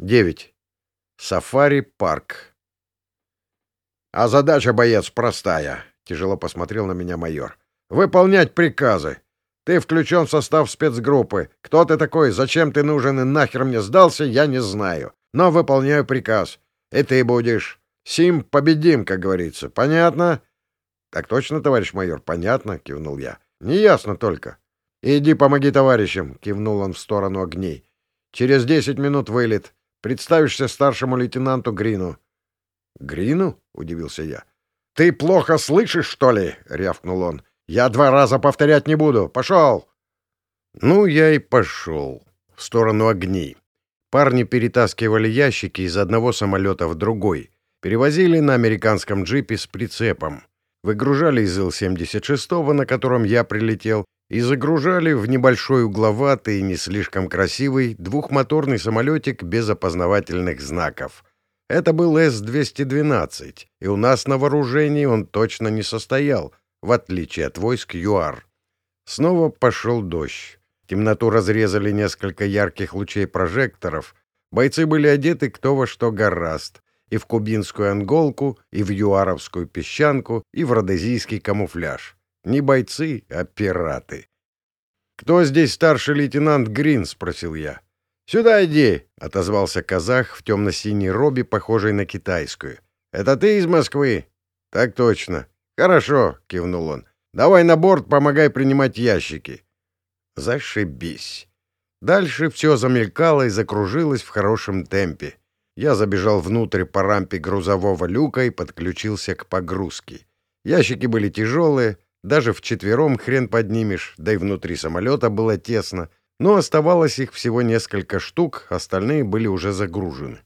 9. Сафари-парк. А задача, боец, простая, — тяжело посмотрел на меня майор. Выполнять приказы. Ты включен в состав спецгруппы. Кто ты такой, зачем ты нужен и нахер мне сдался, я не знаю. Но выполняю приказ. И ты будешь. Сим победим, как говорится. Понятно? Так точно, товарищ майор, понятно, кивнул я. Неясно только. Иди помоги товарищам, кивнул он в сторону огней. Через десять минут вылет. Представишься старшему лейтенанту Грину. Грину? удивился я. Ты плохо слышишь, что ли? рявкнул он. Я два раза повторять не буду. Пошел! Ну, я и пошел. В сторону огней. Парни перетаскивали ящики из одного самолета в другой. Перевозили на американском джипе с прицепом. Выгружали из Ил-76, на котором я прилетел, и загружали в небольшой угловатый, не слишком красивый, двухмоторный самолетик без опознавательных знаков. Это был С-212, и у нас на вооружении он точно не состоял, в отличие от войск ЮАР. Снова пошел дождь. Темноту разрезали несколько ярких лучей прожекторов. Бойцы были одеты кто во что гораст. И в кубинскую анголку, и в юаровскую песчанку, и в родезийский камуфляж. Не бойцы, а пираты. «Кто здесь старший лейтенант Грин?» — спросил я. «Сюда иди!» — отозвался казах в темно-синей робе, похожей на китайскую. «Это ты из Москвы?» «Так точно». «Хорошо», — кивнул он. «Давай на борт, помогай принимать ящики». Зашибись. Дальше все замелькало и закружилось в хорошем темпе. Я забежал внутрь по рампе грузового люка и подключился к погрузке. Ящики были тяжелые, даже вчетвером хрен поднимешь, да и внутри самолета было тесно, но оставалось их всего несколько штук, остальные были уже загружены.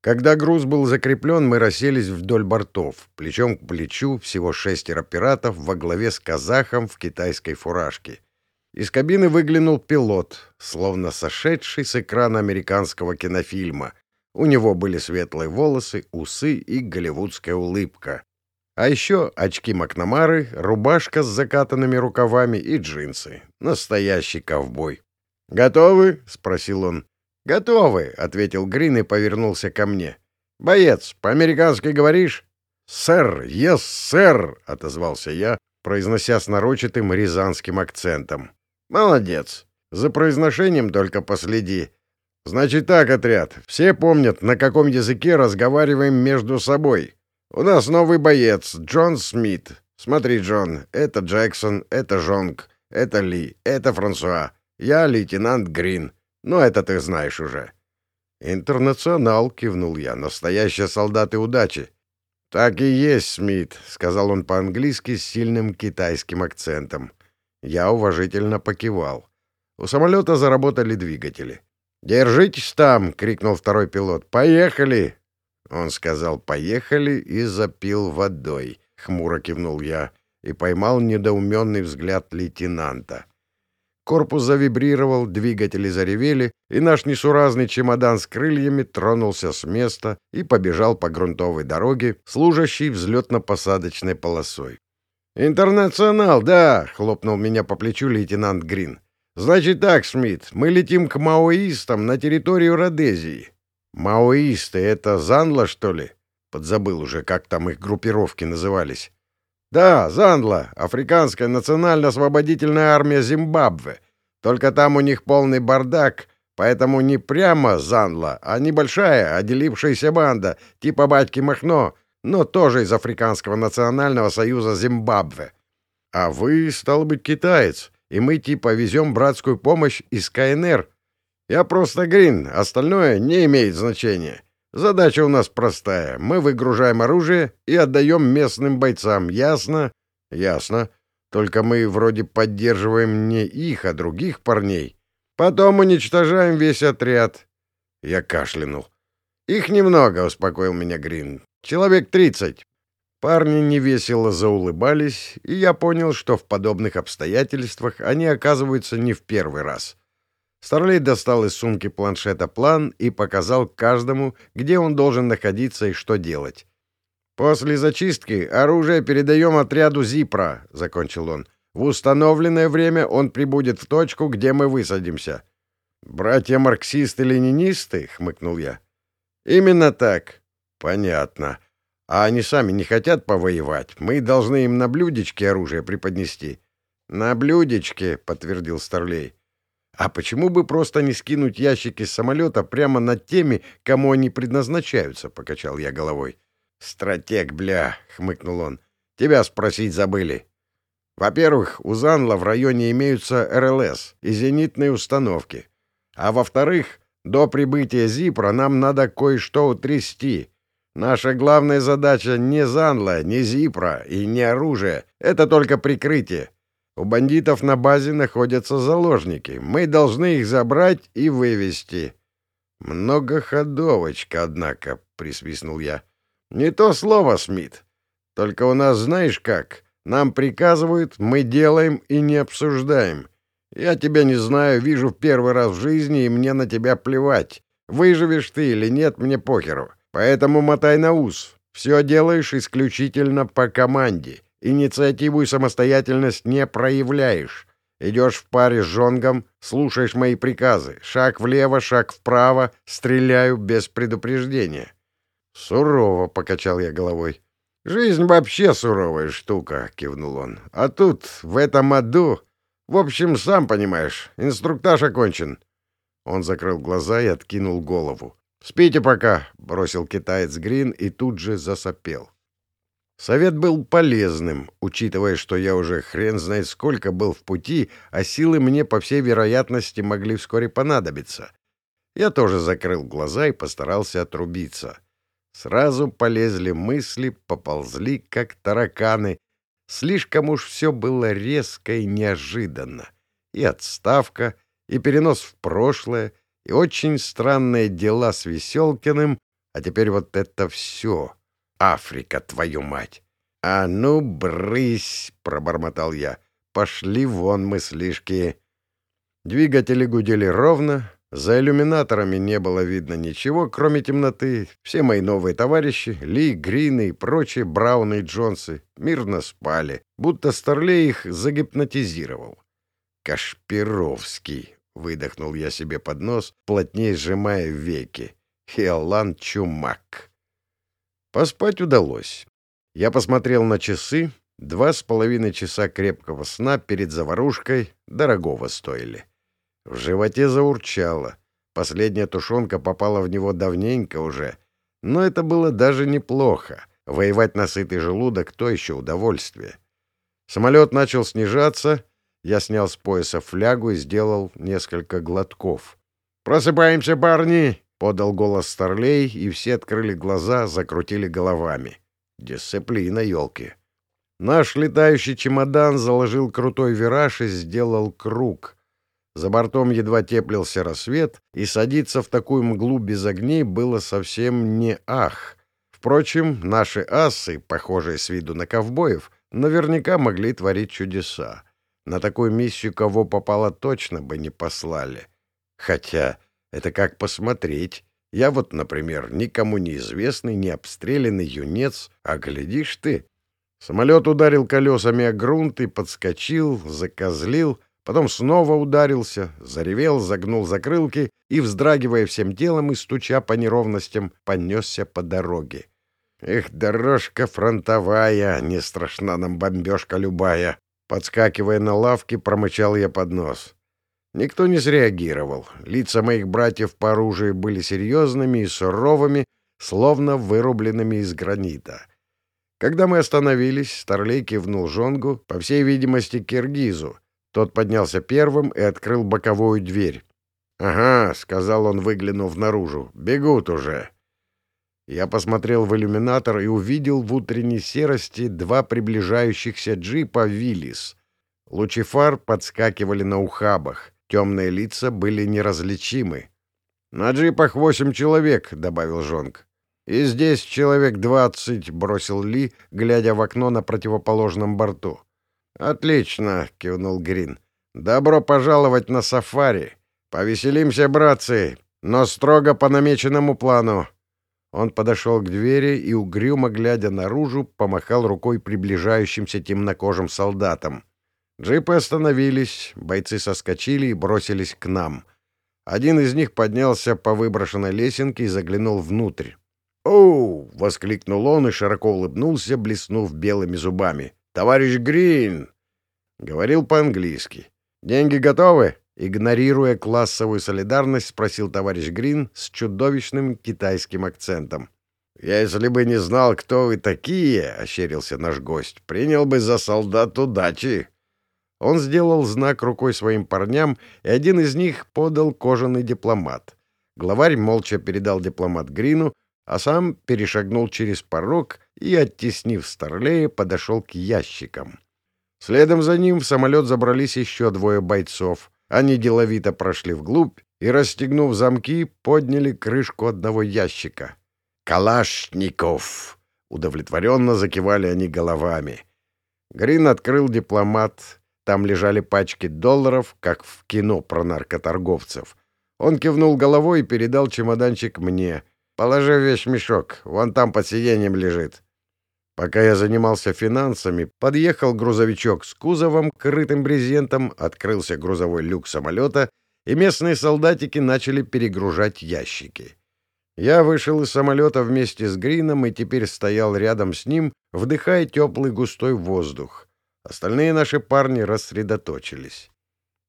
Когда груз был закреплен, мы расселись вдоль бортов, плечом к плечу, всего шестеро пиратов во главе с казахом в китайской фуражке. Из кабины выглянул пилот, словно сошедший с экрана американского кинофильма. У него были светлые волосы, усы и голливудская улыбка. А еще очки Макнамары, рубашка с закатанными рукавами и джинсы. Настоящий ковбой. «Готовы?» — спросил он. «Готовы», — ответил Грин и повернулся ко мне. «Боец, по-американски говоришь?» «Сэр, ес, сэр», — отозвался я, произнося с нарочитым рязанским акцентом. «Молодец. За произношением только последи. Значит так, отряд, все помнят, на каком языке разговариваем между собой. У нас новый боец, Джон Смит. Смотри, Джон, это Джексон, это Жонг, это Ли, это Франсуа. Я лейтенант Грин. Но это ты знаешь уже. Интернационал, кивнул я, настоящие солдаты удачи. Так и есть, Смит, сказал он по-английски с сильным китайским акцентом. Я уважительно покивал. У самолета заработали двигатели. «Держитесь там!» — крикнул второй пилот. «Поехали!» Он сказал «поехали» и запил водой. Хмуро кивнул я и поймал недоуменный взгляд лейтенанта. Корпус завибрировал, двигатели заревели, и наш несуразный чемодан с крыльями тронулся с места и побежал по грунтовой дороге, служащей взлетно-посадочной полосой. «Интернационал, да!» — хлопнул меня по плечу лейтенант Грин. «Значит так, Шмидт, мы летим к маоистам на территорию Родезии. Маоисты — это Занла, что ли? Подзабыл уже, как там их группировки назывались. Да, Занла, Африканская национально-освободительная армия Зимбабве. Только там у них полный бардак, поэтому не прямо Занла, а небольшая, отделившаяся банда, типа батьки Махно, но тоже из Африканского национального союза Зимбабве. А вы, стал быть, китаец, и мы типа везем братскую помощь из КНР, я просто Грин, остальное не имеет значения. Задача у нас простая. Мы выгружаем оружие и отдаем местным бойцам. Ясно? Ясно. Только мы вроде поддерживаем не их, а других парней. Потом уничтожаем весь отряд. Я кашлянул. Их немного, успокоил меня Грин. Человек тридцать. Парни невесело заулыбались, и я понял, что в подобных обстоятельствах они оказываются не в первый раз. Старлей достал из сумки планшета план и показал каждому, где он должен находиться и что делать. «После зачистки оружие передаем отряду Зипра», — закончил он. «В установленное время он прибудет в точку, где мы высадимся». «Братья марксисты-ленинисты?» — хмыкнул я. Именно так. Понятно. А они сами не хотят повоевать. Мы должны им на блюдечке оружие преподнести. На блюдечке, подтвердил Старлей. А почему бы просто не скинуть ящики с самолета прямо над теми, кому они предназначаются? Покачал я головой. Стратег, бля, хмыкнул он. Тебя спросить забыли. Во-первых, у Занла в районе имеются РЛС и зенитные установки. А во-вторых, до прибытия Зипра нам надо кое-что утрясти. Наша главная задача не Занла, не Зипра и не оружие. Это только прикрытие. У бандитов на базе находятся заложники. Мы должны их забрать и вывести. Многоходовочка, однако, — присвистнул я. Не то слово, Смит. Только у нас знаешь как? Нам приказывают, мы делаем и не обсуждаем. Я тебя не знаю, вижу в первый раз в жизни, и мне на тебя плевать. Выживешь ты или нет, мне похеру. Поэтому мотай на ус. Все делаешь исключительно по команде. Инициативу и самостоятельность не проявляешь. Идешь в паре с жонгом, слушаешь мои приказы. Шаг влево, шаг вправо, стреляю без предупреждения. Сурово, — покачал я головой. «Жизнь вообще суровая штука», — кивнул он. «А тут, в этом аду... В общем, сам понимаешь, инструктаж окончен». Он закрыл глаза и откинул голову. «Спите пока», — бросил китаец Грин и тут же засопел. Совет был полезным, учитывая, что я уже хрен знает сколько был в пути, а силы мне, по всей вероятности, могли вскоре понадобиться. Я тоже закрыл глаза и постарался отрубиться. Сразу полезли мысли, поползли, как тараканы. Слишком уж все было резко и неожиданно. И отставка, и перенос в прошлое, и очень странные дела с Веселкиным, а теперь вот это все. Африка, твою мать! — А ну, брысь! — пробормотал я. — Пошли вон мыслишки. Двигатели гудели ровно, за иллюминаторами не было видно ничего, кроме темноты. Все мои новые товарищи, Ли, Грины и прочие Брауны и Джонсы, мирно спали, будто Старлей их загипнотизировал. «Кашпировский!» — выдохнул я себе под нос, плотнее сжимая веки. «Хиолан Чумак!» Поспать удалось. Я посмотрел на часы. Два с половиной часа крепкого сна перед заварушкой дорогого стоили. В животе заурчало. Последняя тушенка попала в него давненько уже. Но это было даже неплохо. Воевать на сытый желудок — то еще удовольствие. Самолет начал снижаться. Я снял с пояса флягу и сделал несколько глотков. «Просыпаемся, парни!» — подал голос Старлей, и все открыли глаза, закрутили головами. Дисциплина, елки. Наш летающий чемодан заложил крутой вираж и сделал круг. За бортом едва теплился рассвет, и садиться в такую мглу без огней было совсем не ах. Впрочем, наши асы, похожие с виду на ковбоев, наверняка могли творить чудеса. На такую миссию кого попало точно бы не послали. Хотя это как посмотреть. Я вот, например, никому неизвестный, не обстрелянный юнец, а глядишь ты. Самолет ударил колесами о грунт и подскочил, закозлил, Потом снова ударился, заревел, загнул закрылки и, вздрагивая всем телом и стуча по неровностям, понесся по дороге. «Эх, дорожка фронтовая, не страшна нам бомбежка любая!» Подскакивая на лавке, промычал я под нос. Никто не среагировал. Лица моих братьев по оружию были серьезными и суровыми, словно вырубленными из гранита. Когда мы остановились, Старлей кивнул Жонгу, по всей видимости, киргизу, тот поднялся первым и открыл боковую дверь. «Ага», — сказал он, выглянув наружу, — «бегут уже». Я посмотрел в иллюминатор и увидел в утренней серости два приближающихся джипа «Виллис». Лучи фар подскакивали на ухабах, темные лица были неразличимы. «На джипах восемь человек», — добавил Жонг. «И здесь человек двадцать», — бросил Ли, глядя в окно на противоположном борту. «Отлично!» — кивнул Грин. «Добро пожаловать на сафари! Повеселимся, братцы, но строго по намеченному плану!» Он подошел к двери и, угрюмо глядя наружу, помахал рукой приближающимся темнокожим солдатам. Джипы остановились, бойцы соскочили и бросились к нам. Один из них поднялся по выброшенной лесенке и заглянул внутрь. «Оу!» — воскликнул он и широко улыбнулся, блеснув белыми зубами. «Товарищ Грин!» Говорил по-английски. «Деньги готовы?» Игнорируя классовую солидарность, спросил товарищ Грин с чудовищным китайским акцентом. «Если бы не знал, кто вы такие, — ощерился наш гость, — принял бы за солдат удачи». Он сделал знак рукой своим парням, и один из них подал кожаный дипломат. Главарь молча передал дипломат Грину, а сам перешагнул через порог и, оттеснив Старлея, подошел к ящикам. Следом за ним в самолет забрались еще двое бойцов. Они деловито прошли вглубь и, расстегнув замки, подняли крышку одного ящика. «Калашников!» — удовлетворенно закивали они головами. Грин открыл дипломат. Там лежали пачки долларов, как в кино про наркоторговцев. Он кивнул головой и передал чемоданчик мне. «Положи вещь в мешок, вон там под сиденьем лежит». Пока я занимался финансами, подъехал грузовичок с кузовом, крытым брезентом, открылся грузовой люк самолета, и местные солдатики начали перегружать ящики. Я вышел из самолета вместе с Грином и теперь стоял рядом с ним, вдыхая теплый густой воздух. Остальные наши парни рассредоточились.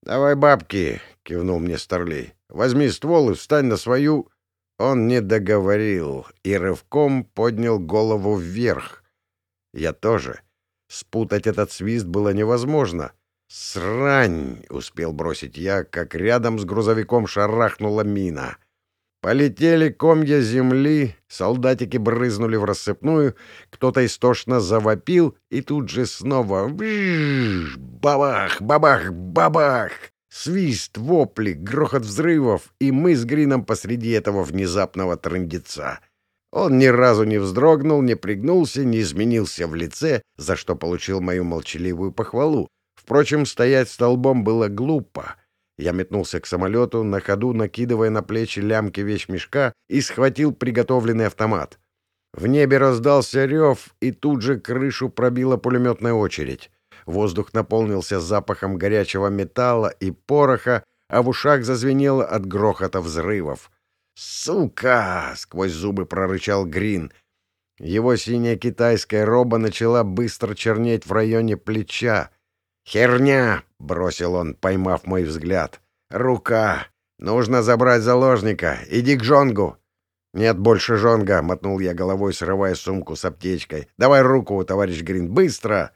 «Давай бабки!» — кивнул мне Старлей. «Возьми ствол и встань на свою...» Он не договорил и рывком поднял голову вверх, я тоже. Спутать этот свист было невозможно. «Срань!» — успел бросить я, как рядом с грузовиком шарахнула мина. Полетели комья земли, солдатики брызнули в рассыпную, кто-то истошно завопил, и тут же снова вжжж, бабах, бабах, бабах! Свист, вопли, грохот взрывов, и мы с Грином посреди этого внезапного трындеца. Он ни разу не вздрогнул, не пригнулся, не изменился в лице, за что получил мою молчаливую похвалу. Впрочем, стоять столбом было глупо. Я метнулся к самолету, на ходу накидывая на плечи лямки вещмешка и схватил приготовленный автомат. В небе раздался рев, и тут же крышу пробила пулеметная очередь. Воздух наполнился запахом горячего металла и пороха, а в ушах зазвенело от грохота взрывов. «Сука!» — сквозь зубы прорычал Грин. Его синяя китайская роба начала быстро чернеть в районе плеча. «Херня!» — бросил он, поймав мой взгляд. «Рука! Нужно забрать заложника! Иди к Жонгу!» «Нет больше Жонга!» — мотнул я головой, срывая сумку с аптечкой. «Давай руку, товарищ Грин, быстро!»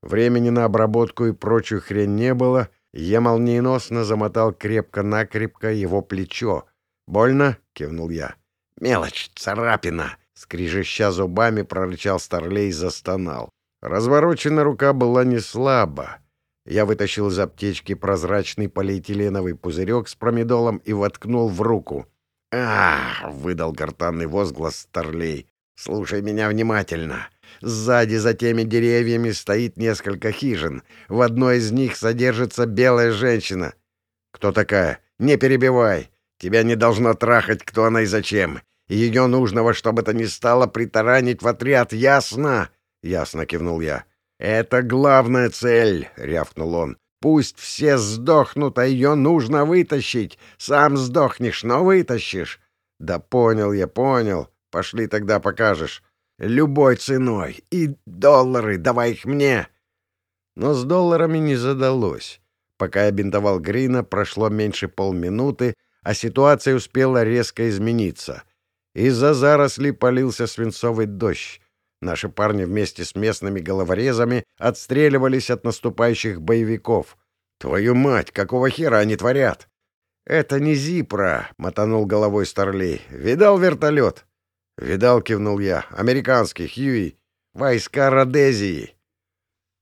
Времени на обработку и прочую хрень не было. Я молниеносно замотал крепко-накрепко его плечо. «Больно?» — кивнул я. «Мелочь, царапина!» — скрижища зубами прорычал Старлей и застонал. Развороченная рука была не слаба. Я вытащил из аптечки прозрачный полиэтиленовый пузырек с промедолом и воткнул в руку. а выдал гортанный возглас Старлей. «Слушай меня внимательно. Сзади за теми деревьями стоит несколько хижин. В одной из них содержится белая женщина». «Кто такая? Не перебивай!» Тебя не должно трахать, кто она и зачем. Ее нужно во что бы то ни стало притаранить в отряд, ясно?» «Ясно», — кивнул я. «Это главная цель», — рявкнул он. «Пусть все сдохнут, а ее нужно вытащить. Сам сдохнешь, но вытащишь». «Да понял я, понял. Пошли тогда покажешь. Любой ценой. И доллары, давай их мне». Но с долларами не задалось. Пока я бинтовал Грина, прошло меньше полминуты, а ситуация успела резко измениться. Из-за зарослей полился свинцовый дождь. Наши парни вместе с местными головорезами отстреливались от наступающих боевиков. «Твою мать, какого хера они творят?» «Это не Зипра», — мотанул головой Старлей. «Видал вертолет?» «Видал», — кивнул я. «Американский, Хьюи. Войска Родезии».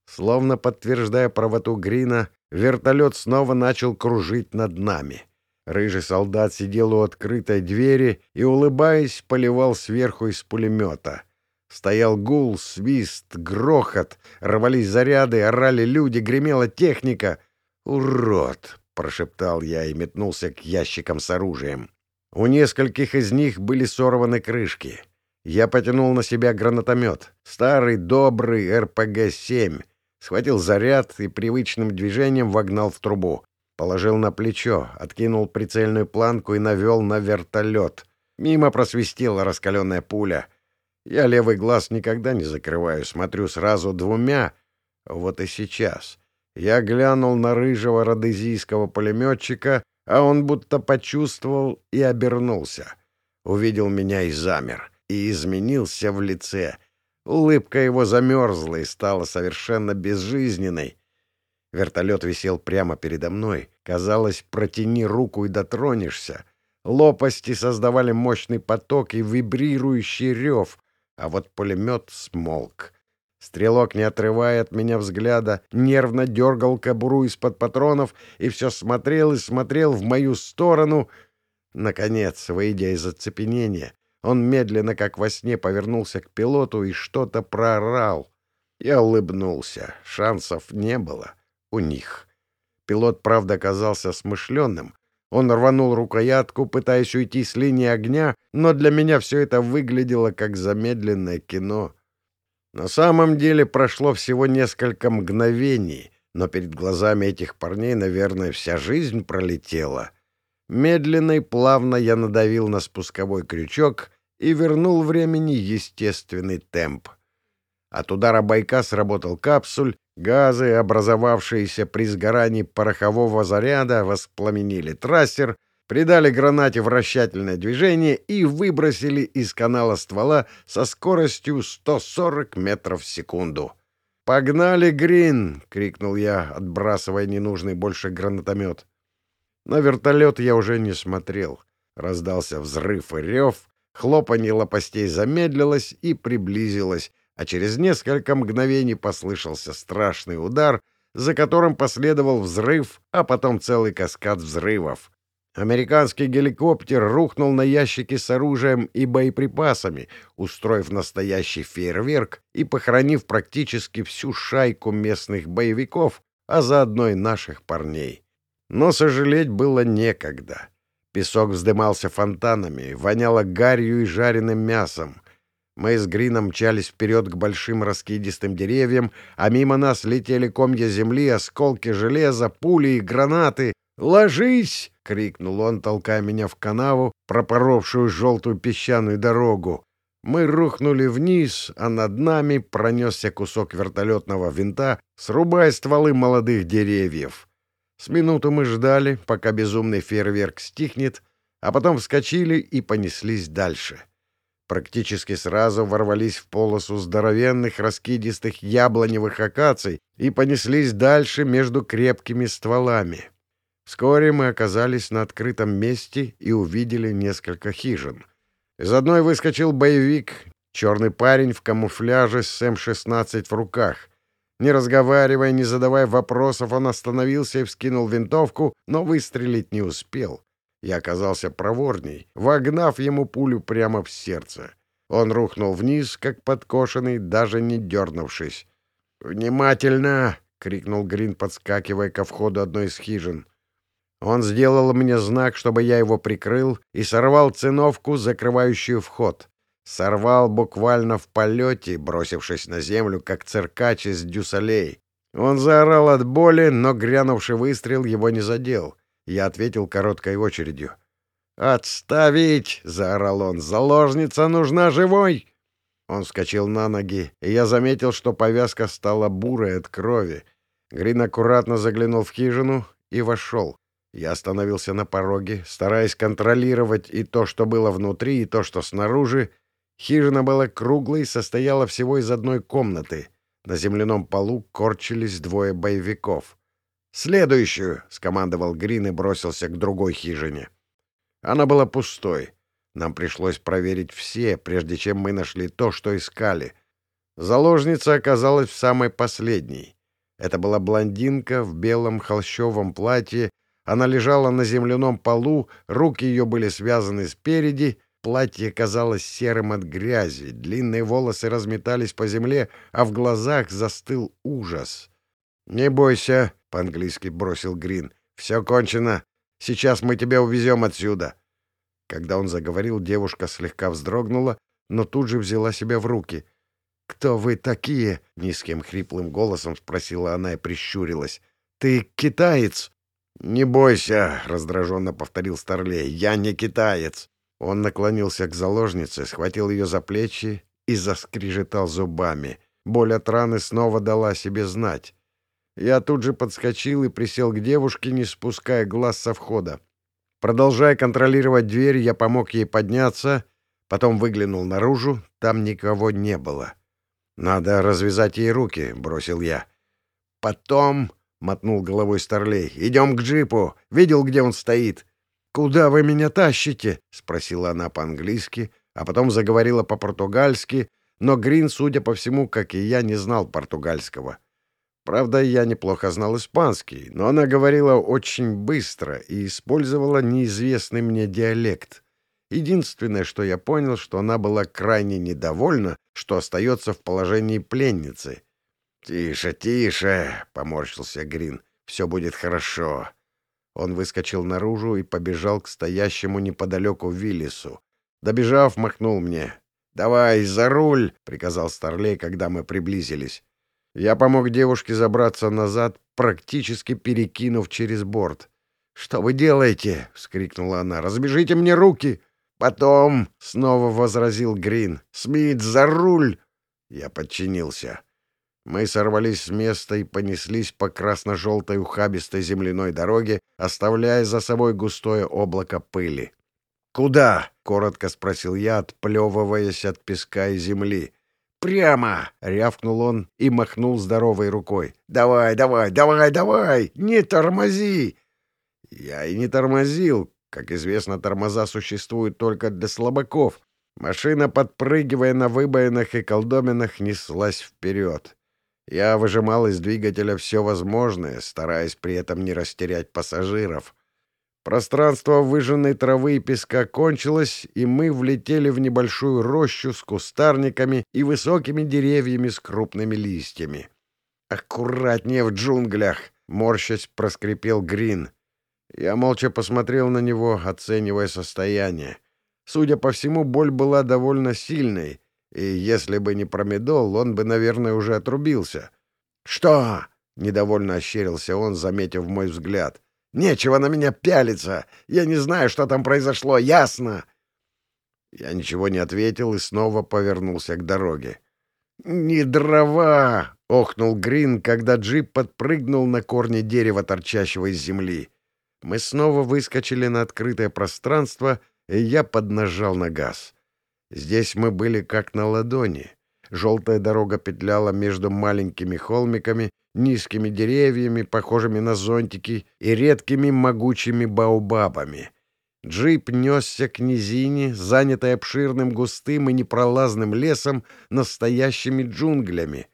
Словно подтверждая правоту Грина, вертолет снова начал кружить над нами. Рыжий солдат сидел у открытой двери и, улыбаясь, поливал сверху из пулемета. Стоял гул, свист, грохот, рвались заряды, орали люди, гремела техника. «Урод!» — прошептал я и метнулся к ящикам с оружием. У нескольких из них были сорваны крышки. Я потянул на себя гранатомет. Старый, добрый РПГ-7. Схватил заряд и привычным движением вогнал в трубу. Положил на плечо, откинул прицельную планку и навел на вертолет. Мимо просвистела раскаленная пуля. Я левый глаз никогда не закрываю, смотрю сразу двумя. Вот и сейчас. Я глянул на рыжего родезийского пулеметчика, а он будто почувствовал и обернулся. Увидел меня и замер, и изменился в лице. Улыбка его замерзла и стала совершенно безжизненной. Вертолет висел прямо передо мной. Казалось, протяни руку и дотронешься. Лопасти создавали мощный поток и вибрирующий рев, а вот пулемет смолк. Стрелок, не отрывая от меня взгляда, нервно дергал кобуру из-под патронов и все смотрел и смотрел в мою сторону. Наконец, выйдя из оцепенения, он медленно, как во сне, повернулся к пилоту и что-то проорал. Я улыбнулся. Шансов не было у них. Пилот, правда, оказался смышленным. Он рванул рукоятку, пытаясь уйти с линии огня, но для меня все это выглядело как замедленное кино. На самом деле прошло всего несколько мгновений, но перед глазами этих парней, наверное, вся жизнь пролетела. Медленно и плавно я надавил на спусковой крючок и вернул времени естественный темп. От удара байка сработал капсуль, газы, образовавшиеся при сгорании порохового заряда, воспламенили трассер, придали гранате вращательное движение и выбросили из канала ствола со скоростью 140 метров в секунду. «Погнали, Грин!» — крикнул я, отбрасывая ненужный больше гранатомет. На вертолет я уже не смотрел. Раздался взрыв и рев, хлопанье лопастей замедлилось и приблизилось, а через несколько мгновений послышался страшный удар, за которым последовал взрыв, а потом целый каскад взрывов. Американский геликоптер рухнул на ящики с оружием и боеприпасами, устроив настоящий фейерверк и похоронив практически всю шайку местных боевиков, а заодно и наших парней. Но сожалеть было некогда. Песок вздымался фонтанами, воняло гарью и жареным мясом. Мы с Грином мчались вперед к большим раскидистым деревьям, а мимо нас летели комья земли, осколки железа, пули и гранаты. «Ложись!» — крикнул он, толкая меня в канаву, пропоровшую желтую песчаную дорогу. Мы рухнули вниз, а над нами пронесся кусок вертолетного винта, срубая стволы молодых деревьев. С минуту мы ждали, пока безумный фейерверк стихнет, а потом вскочили и понеслись дальше. — практически сразу ворвались в полосу здоровенных раскидистых яблоневых акаций и понеслись дальше между крепкими стволами. Вскоре мы оказались на открытом месте и увидели несколько хижин. Из одной выскочил боевик, черный парень в камуфляже с М-16 в руках. Не разговаривая, не задавая вопросов, он остановился и вскинул винтовку, но выстрелить не успел. Я оказался проворней, вогнав ему пулю прямо в сердце. Он рухнул вниз, как подкошенный, даже не дернувшись. «Внимательно!» — крикнул Грин, подскакивая ко входу одной из хижин. Он сделал мне знак, чтобы я его прикрыл, и сорвал циновку, закрывающую вход. Сорвал буквально в полете, бросившись на землю, как циркач из дюсалей. Он заорал от боли, но грянувший выстрел его не задел. Я ответил короткой очередью. «Отставить!» — заорал он. «Заложница нужна живой!» Он вскочил на ноги, и я заметил, что повязка стала бурой от крови. Грин аккуратно заглянул в хижину и вошел. Я остановился на пороге, стараясь контролировать и то, что было внутри, и то, что снаружи. Хижина была круглой состояла всего из одной комнаты. На земляном полу корчились двое боевиков. «Следующую!» — скомандовал Грин и бросился к другой хижине. Она была пустой. Нам пришлось проверить все, прежде чем мы нашли то, что искали. Заложница оказалась в самой последней. Это была блондинка в белом холщовом платье. Она лежала на земляном полу, руки ее были связаны спереди, платье казалось серым от грязи, длинные волосы разметались по земле, а в глазах застыл ужас. «Не бойся», — по-английски бросил Грин. «Все кончено. Сейчас мы тебя увезем отсюда». Когда он заговорил, девушка слегка вздрогнула, но тут же взяла себя в руки. «Кто вы такие?» — низким хриплым голосом спросила она и прищурилась. «Ты китаец?» «Не бойся», — раздраженно повторил Старлей, — «я не китаец». Он наклонился к заложнице, схватил ее за плечи и заскрежетал зубами. Боль от раны снова дала себе знать. Я тут же подскочил и присел к девушке, не спуская глаз со входа. Продолжая контролировать дверь, я помог ей подняться, потом выглянул наружу, там никого не было. «Надо развязать ей руки», — бросил я. «Потом...» — мотнул головой Старлей. «Идем к джипу. Видел, где он стоит?» «Куда вы меня тащите?» — спросила она по-английски, а потом заговорила по-португальски, но Грин, судя по всему, как и я, не знал португальского. Правда, я неплохо знал испанский, но она говорила очень быстро и использовала неизвестный мне диалект. Единственное, что я понял, что она была крайне недовольна, что остается в положении пленницы. «Тише, тише!» — поморщился Грин. «Все будет хорошо». Он выскочил наружу и побежал к стоящему неподалеку Виллису. Добежав, махнул мне. «Давай, за руль!» — приказал Старлей, когда мы приблизились. Я помог девушке забраться назад, практически перекинув через борт. «Что вы делаете?» — вскрикнула она. «Разбежите мне руки!» «Потом!» — снова возразил Грин. «Смит, за руль!» Я подчинился. Мы сорвались с места и понеслись по красно-желтой ухабистой земляной дороге, оставляя за собой густое облако пыли. «Куда?» — коротко спросил я, отплевываясь от песка и земли. «Прямо!» — рявкнул он и махнул здоровой рукой. «Давай, давай, давай, давай! Не тормози!» Я и не тормозил, как известно, тормоза существуют только для слабаков. Машина, подпрыгивая на выбоинах и колдоминах, неслась вперед. Я выжимал из двигателя все возможное, стараясь при этом не растерять пассажиров. Пространство выжженной травы и песка кончилось, и мы влетели в небольшую рощу с кустарниками и высокими деревьями с крупными листьями. «Аккуратнее в джунглях!» — морщась проскрипел Грин. Я молча посмотрел на него, оценивая состояние. Судя по всему, боль была довольно сильной, и если бы не промедол, он бы, наверное, уже отрубился. «Что?» — недовольно ощерился он, заметив мой взгляд. «Нечего на меня пялиться! Я не знаю, что там произошло, ясно!» Я ничего не ответил и снова повернулся к дороге. «Не дрова!» — охнул Грин, когда джип подпрыгнул на корне дерева, торчащего из земли. Мы снова выскочили на открытое пространство, и я поднажал на газ. Здесь мы были как на ладони. Желтая дорога петляла между маленькими холмиками, низкими деревьями, похожими на зонтики, и редкими могучими баобабами. Джип несся к низине, занятой обширным густым и непролазным лесом, настоящими джунглями.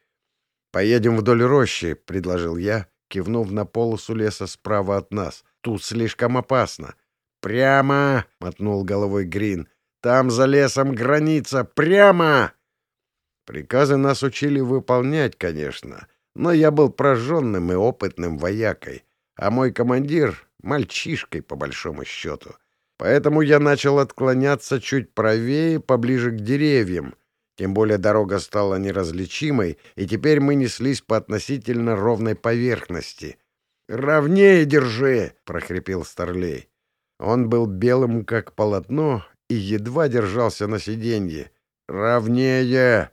«Поедем вдоль рощи», — предложил я, кивнув на полосу леса справа от нас — Тут слишком опасно. «Прямо!» — мотнул головой Грин. «Там за лесом граница! Прямо!» Приказы нас учили выполнять, конечно, но я был прожженным и опытным воякой, а мой командир — мальчишкой, по большому счету. Поэтому я начал отклоняться чуть правее, поближе к деревьям. Тем более дорога стала неразличимой, и теперь мы неслись по относительно ровной поверхности — «Ровнее держи!» — прохрипел Старлей. Он был белым, как полотно, и едва держался на сиденье. «Ровнее!»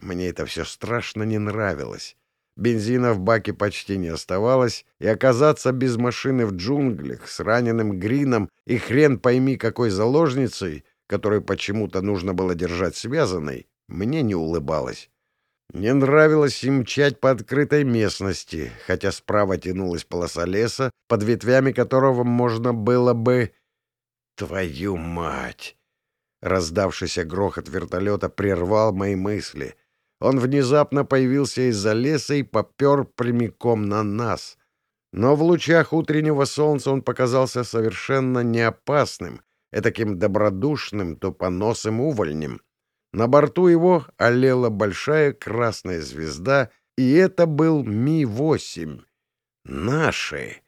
Мне это все страшно не нравилось. Бензина в баке почти не оставалось, и оказаться без машины в джунглях с раненым Грином и хрен пойми какой заложницей, которую почему-то нужно было держать связанной, мне не улыбалось. Не нравилось им мчать по открытой местности, хотя справа тянулась полоса леса, под ветвями которого можно было бы... Твою мать! Раздавшийся грохот вертолета прервал мои мысли. Он внезапно появился из-за леса и попер прямиком на нас. Но в лучах утреннего солнца он показался совершенно неопасным, этаким добродушным, тупоносым увольнем. На борту его олела большая красная звезда, и это был Ми-8. Наши.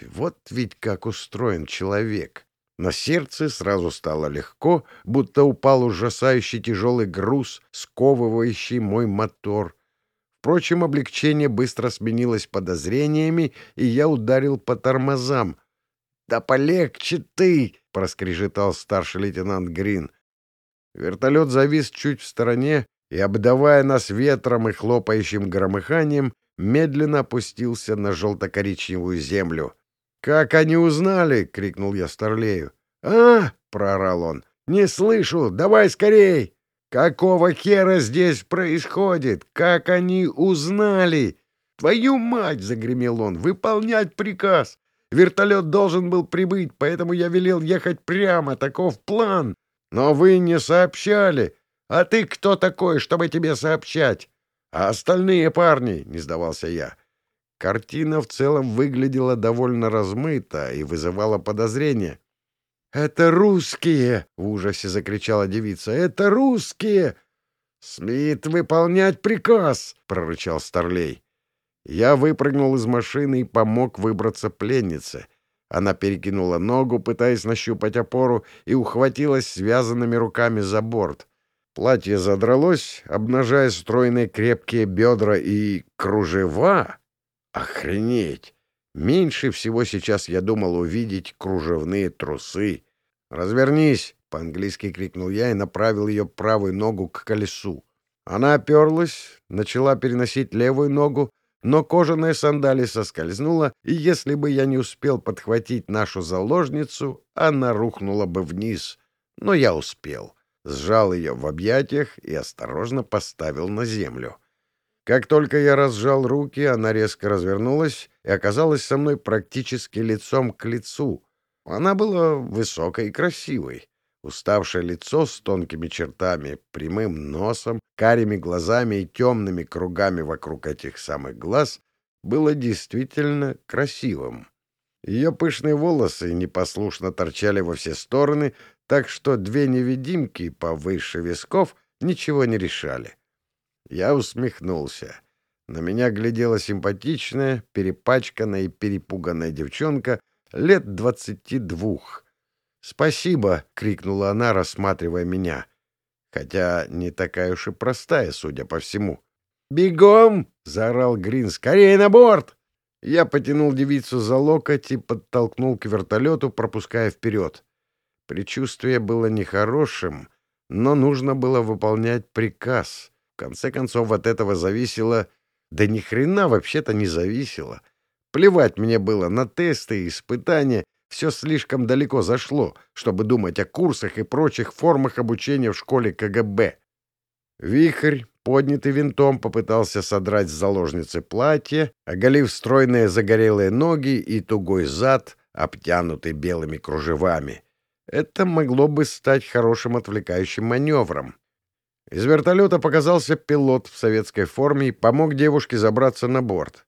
Вот ведь как устроен человек. На сердце сразу стало легко, будто упал ужасающий тяжелый груз, сковывающий мой мотор. Впрочем, облегчение быстро сменилось подозрениями, и я ударил по тормозам. «Да полегче ты!» — проскрежетал старший лейтенант Грин. Вертолет завис чуть в стороне и, обдавая нас ветром и хлопающим громыханием, медленно опустился на желто-коричневую землю. «Как они узнали?» — крикнул я Старлею. «А!» — проорал он. «Не слышу! Давай скорей!» «Какого хера здесь происходит? Как они узнали?» «Твою мать!» — загремел он. «Выполнять приказ! Вертолет должен был прибыть, поэтому я велел ехать прямо. Таков план. Но вы не сообщали. А ты кто такой, чтобы тебе сообщать? А остальные парни?» — не сдавался я. Картина в целом выглядела довольно размыто и вызывала подозрения. «Это русские!» — в ужасе закричала девица. «Это русские!» «Смит выполнять приказ!» — прорычал Старлей. Я выпрыгнул из машины и помог выбраться пленнице. Она перекинула ногу, пытаясь нащупать опору, и ухватилась связанными руками за борт. Платье задралось, обнажая стройные крепкие бедра и кружева. Охренеть! Меньше всего сейчас я думал увидеть кружевные трусы. «Развернись!» — по-английски крикнул я и направил ее правую ногу к колесу. Она оперлась, начала переносить левую ногу, но кожаная сандалия соскользнула, и если бы я не успел подхватить нашу заложницу, она рухнула бы вниз. Но я успел. Сжал ее в объятиях и осторожно поставил на землю. Как только я разжал руки, она резко развернулась и оказалась со мной практически лицом к лицу. Она была высокой и красивой. Уставшее лицо с тонкими чертами, прямым носом, карими глазами и темными кругами вокруг этих самых глаз было действительно красивым. Ее пышные волосы непослушно торчали во все стороны, так что две невидимки повыше висков ничего не решали. Я усмехнулся. На меня глядела симпатичная, перепачканная и перепуганная девчонка лет двадцати двух. «Спасибо!» — крикнула она, рассматривая меня. Хотя не такая уж и простая, судя по всему. «Бегом!» — заорал Грин. «Скорее на борт!» Я потянул девицу за локоть и подтолкнул к вертолету, пропуская вперед. Предчувствие было нехорошим, но нужно было выполнять приказ конце концов, от этого зависело... Да ни хрена вообще-то не зависело. Плевать мне было на тесты и испытания, все слишком далеко зашло, чтобы думать о курсах и прочих формах обучения в школе КГБ. Вихрь, поднятый винтом, попытался содрать с заложницы платье, оголив стройные загорелые ноги и тугой зад, обтянутый белыми кружевами. Это могло бы стать хорошим отвлекающим маневром. Из вертолета показался пилот в советской форме и помог девушке забраться на борт.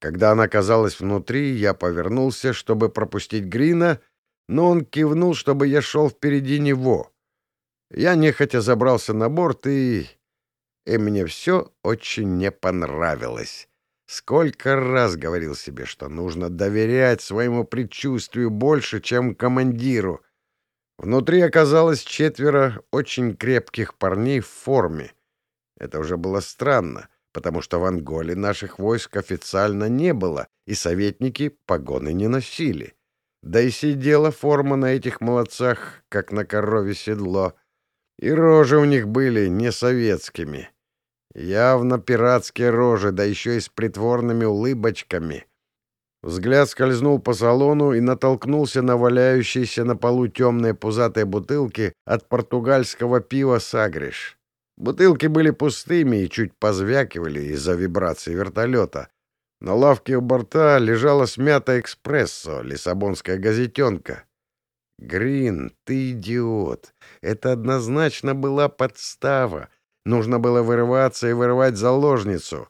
Когда она оказалась внутри, я повернулся, чтобы пропустить Грина, но он кивнул, чтобы я шел впереди него. Я нехотя забрался на борт, и... И мне все очень не понравилось. Сколько раз говорил себе, что нужно доверять своему предчувствию больше, чем командиру. Внутри оказалось четверо очень крепких парней в форме. Это уже было странно, потому что в Анголе наших войск официально не было, и советники погоны не носили. Да и сидела форма на этих молодцах, как на корове седло. И рожи у них были не советскими. Явно пиратские рожи, да еще и с притворными улыбочками — Взгляд скользнул по салону и натолкнулся на валяющиеся на полу темные пузатые бутылки от португальского пива «Сагриш». Бутылки были пустыми и чуть позвякивали из-за вибрации вертолета. На лавке у борта лежала смятая экспрессо, лиссабонская газетенка. «Грин, ты идиот! Это однозначно была подстава. Нужно было вырываться и вырывать заложницу».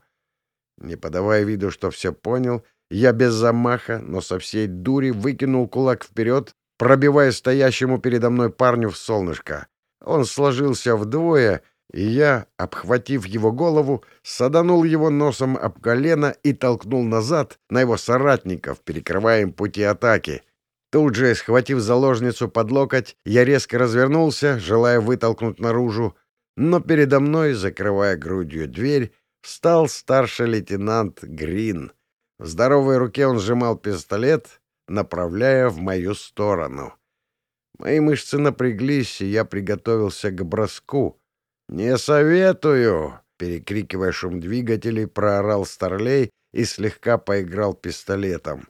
Не подавая виду, что все понял, — я без замаха, но со всей дури выкинул кулак вперед, пробивая стоящему передо мной парню в солнышко. Он сложился вдвое, и я, обхватив его голову, саданул его носом об колено и толкнул назад на его соратников, перекрывая им пути атаки. Тут же, схватив заложницу под локоть, я резко развернулся, желая вытолкнуть наружу, но передо мной, закрывая грудью дверь, встал старший лейтенант Грин. В здоровой руке он сжимал пистолет, направляя в мою сторону. Мои мышцы напряглись, и я приготовился к броску. «Не советую!» — перекрикивая шум двигателей, проорал Старлей и слегка поиграл пистолетом.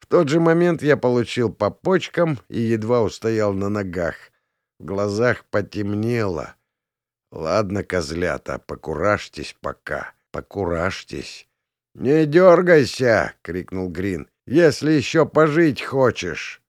В тот же момент я получил по почкам и едва устоял на ногах. В глазах потемнело. «Ладно, козлята, покуражьтесь пока, покуражьтесь». «Не дергайся!» — крикнул Грин. «Если еще пожить хочешь!»